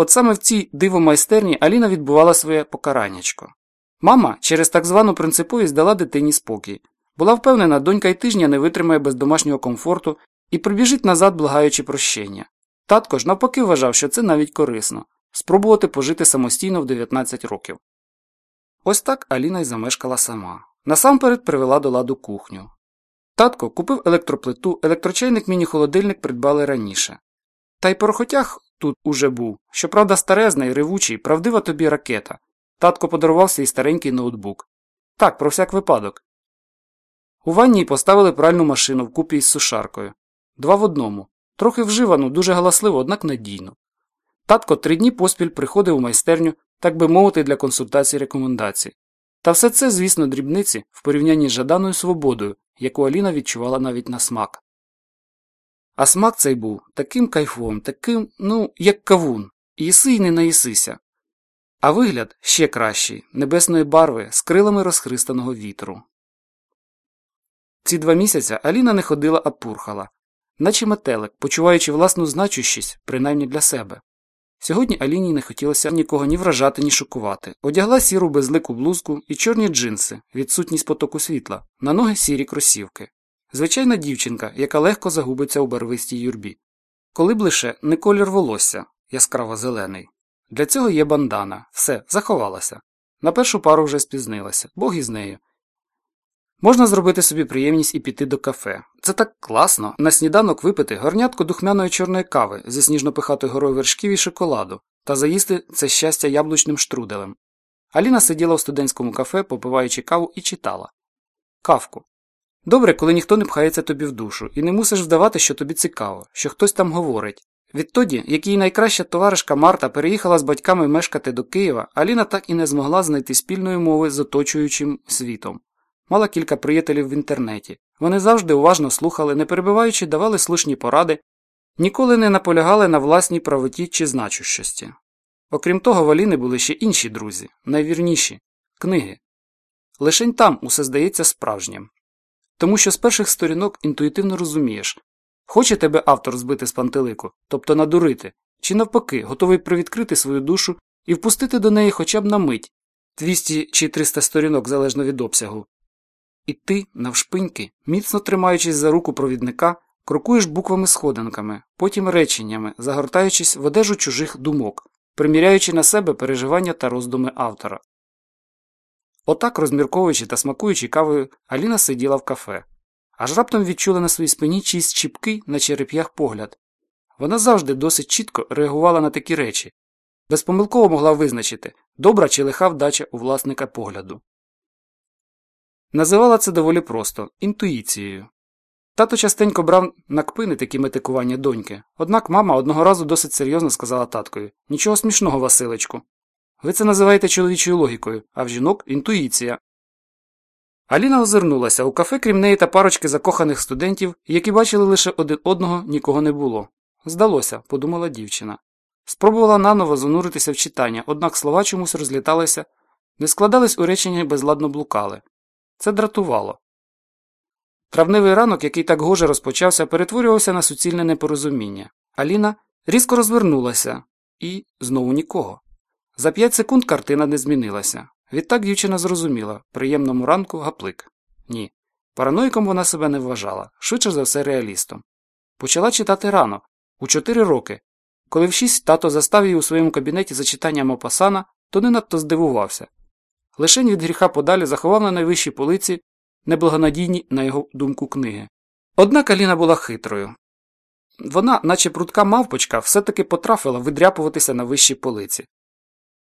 От саме в цій дивомайстерні Аліна відбувала своє покараннячко. Мама через так звану принциповість дала дитині спокій. Була впевнена, донька й тижня не витримає без домашнього комфорту і прибіжить назад, благаючи прощення. Татко ж навпаки вважав, що це навіть корисно спробувати пожити самостійно в 19 років. Ось так Аліна й замешкала сама. Насамперед привела до ладу кухню. Татко купив електроплиту, електрочайник міні-холодильник придбали раніше. Та й порохотяг тут уже був, щоправда, старезний, ревучий, правдива тобі ракета. Татко подарував свій старенький ноутбук. Так, про всяк випадок. У ванні поставили пральну машину вкупі із сушаркою. Два в одному. Трохи вживану, дуже галасливо, однак надійно. Татко три дні поспіль приходив у майстерню, так би мовити, для консультацій рекомендацій. Та все це, звісно, дрібниці в порівнянні з жаданою свободою, яку Аліна відчувала навіть на смак. А смак цей був таким кайфом, таким, ну, як кавун, їси й не наїсися. А вигляд ще кращий, небесної барви з крилами розхристаного вітру. Ці два місяці Аліна не ходила, а пурхала, наче метелик, почуваючи власну значущість, принаймні для себе. Сьогодні Аліні не хотілося нікого ні вражати, ні шокувати. Одягла сіру безлику блузку і чорні джинси, відсутність потоку світла, на ноги сірі кросівки. Звичайна дівчинка, яка легко загубиться у барвистій юрбі. Коли б лише не колір волосся, яскраво зелений. Для цього є бандана, все, заховалася. На першу пару вже спізнилася, Бог із нею. Можна зробити собі приємність і піти до кафе. Це так класно. На сніданок випити горнятку духмяної чорної кави зі сніжно-пихатою горою вершків і шоколаду та заїсти це щастя яблучним штруделем. Аліна сиділа в студентському кафе, попиваючи каву, і читала. Кавку. Добре, коли ніхто не пхається тобі в душу, і не мусиш вдавати, що тобі цікаво, що хтось там говорить. Відтоді, як її найкраща товаришка Марта переїхала з батьками мешкати до Києва, Аліна так і не змогла знайти спільної мови з оточуючим світом. Мала кілька приятелів в інтернеті. Вони завжди уважно слухали, не перебиваючи, давали слушні поради, ніколи не наполягали на власній правоті чи значущості. Окрім того, в Аліни були ще інші друзі, найвірніші книги. Лишень там усе здається справжнім. Тому що з перших сторінок інтуїтивно розумієш, хоче тебе автор збити з пантелику, тобто надурити, чи навпаки, готовий привідкрити свою душу і впустити до неї хоча б на мить 200 чи 300 сторінок залежно від обсягу, і ти, навшпиньки, міцно тримаючись за руку провідника, крокуєш буквами сходинками, потім реченнями, загортаючись в одежу чужих думок, приміряючи на себе переживання та роздуми автора. Отак, розмірковуючи та смакуючи кавою, Аліна сиділа в кафе, аж раптом відчула на своїй спині чийсь чіпкий на череп'ях погляд. Вона завжди досить чітко реагувала на такі речі, безпомилково могла визначити, добра чи лиха вдача у власника погляду. Називала це доволі просто інтуїцією. Тато частенько брав на кпини такі метикування доньки, однак мама одного разу досить серйозно сказала таткові Нічого смішного, Василечку. Ви це називаєте чоловічою логікою, а в жінок інтуїція. Аліна озирнулася у кафе, крім неї та парочки закоханих студентів, які бачили лише один одного, нікого не було. Здалося, подумала дівчина. Спробувала наново зануритися в читання, однак слова чомусь розліталися, не складались у речення і безладно блукали. Це дратувало. Травневий ранок, який так гоже розпочався, перетворювався на суцільне непорозуміння. Аліна різко розвернулася і знову нікого. За п'ять секунд картина не змінилася. Відтак дівчина зрозуміла приємному ранку гаплик. Ні. Параноїком вона себе не вважала, швидше за все реалістом. Почала читати рано, у чотири роки. Коли в шість тато застав її у своєму кабінеті за читанням Мопасана, то не надто здивувався. Лишень від гріха подалі заховав на найвищій полиці неблагонадійні, на його думку, книги. Однак Аліна була хитрою. Вона, наче прутка мавпочка, все-таки потрафила видряпуватися на вищій полиці.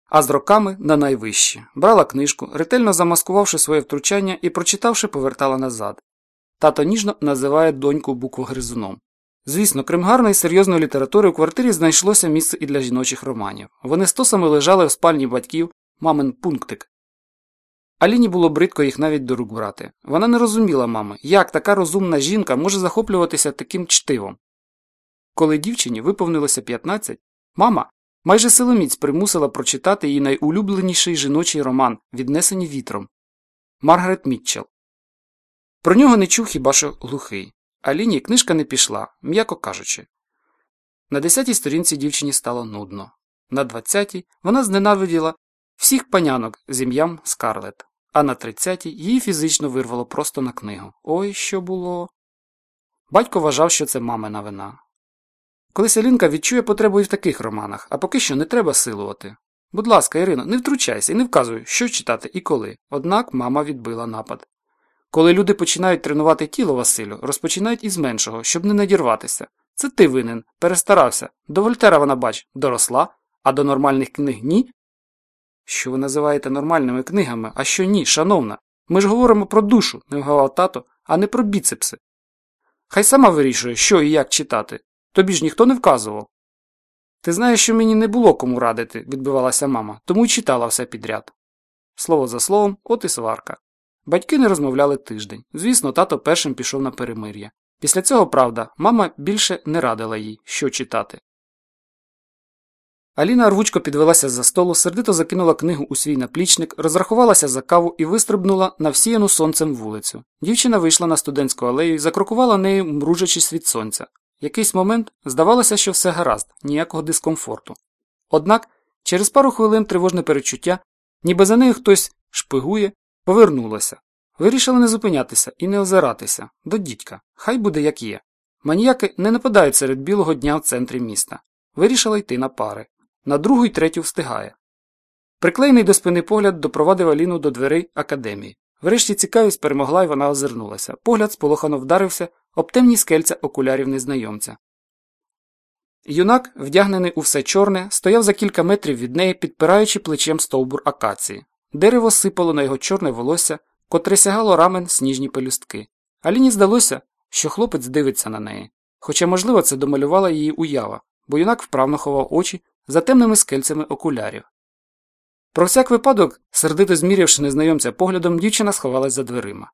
А з роками на найвищі. Брала книжку, ретельно замаскувавши своє втручання і, прочитавши, повертала назад. Тато ніжно називає доньку буквогризуном. Звісно, крім гарної серйозної літератури, у квартирі знайшлося місце і для жіночих романів. Вони стосами лежали в спальні батьків, мамин пунктик, Аліні було бридко їх навіть до рук брати. Вона не розуміла мами, як така розумна жінка може захоплюватися таким чтивом. Коли дівчині виповнилося 15, мама майже силоміць примусила прочитати її найулюбленіший жіночий роман, віднесені вітром Маргарет Мітчелл. Про нього не чув хіба що глухий. Аліні книжка не пішла, м'яко кажучи. На десятій сторінці дівчині стало нудно. На 20-й вона зненавиділа всіх панянок з ім'ям Скарлет, а на 30-й її фізично вирвало просто на книгу. Ой, що було. Батько вважав, що це мамина вина. Колись Алінка відчує потребу і в таких романах, а поки що не треба силувати. Будь ласка, Ірино, не втручайся і не вказуй, що читати і коли. Однак мама відбила напад. Коли люди починають тренувати тіло Василю, розпочинають із меншого, щоб не надірватися. Це ти винен, перестарався. До Вольтера вона, бач, доросла, а до нормальних книг ні. Що ви називаєте нормальними книгами, а що ні, шановна? Ми ж говоримо про душу, не вгавав тато, а не про біцепси. Хай сама вирішує, що і як читати. Тобі ж ніхто не вказував. Ти знаєш, що мені не було кому радити, відбивалася мама, тому й читала все підряд. Слово за словом, от і сварка. Батьки не розмовляли тиждень. Звісно, тато першим пішов на перемир'я. Після цього, правда, мама більше не радила їй, що читати. Аліна рвучко підвелася за столу, сердито закинула книгу у свій наплічник, розрахувалася за каву і вистрибнула на всіяну сонцем вулицю. Дівчина вийшла на студентську алею і закрокувала нею, мружачись від сонця. Якийсь момент здавалося, що все гаразд, ніякого дискомфорту. Однак через пару хвилин тривожне перечуття, ніби за нею хтось шпигує, повернулося. Вирішили не зупинятися і не озиратися до дідька, хай буде як є. Маніяки не нападають серед білого дня в центрі міста. Вирішила йти на пари. На другу й третю встигає. Приклеєний до спини погляд допровадив Аліну до дверей академії. Врешті цікавість перемогла і вона озирнулася. Погляд сполохано вдарився об темні скельця окулярів незнайомця. Юнак, вдягнений у все чорне, стояв за кілька метрів від неї, підпираючи плечем стовбур акації. Дерево сипало на його чорне волосся, котре сягало рамен сніжні пелюстки. Аліні здалося, що хлопець дивиться на неї, хоча, можливо, це домалювала її уява, бо юнак вправно ховав очі за темними скельцями окулярів. Про всяк випадок, сердито змірявши незнайомця поглядом, дівчина сховалась за дверима.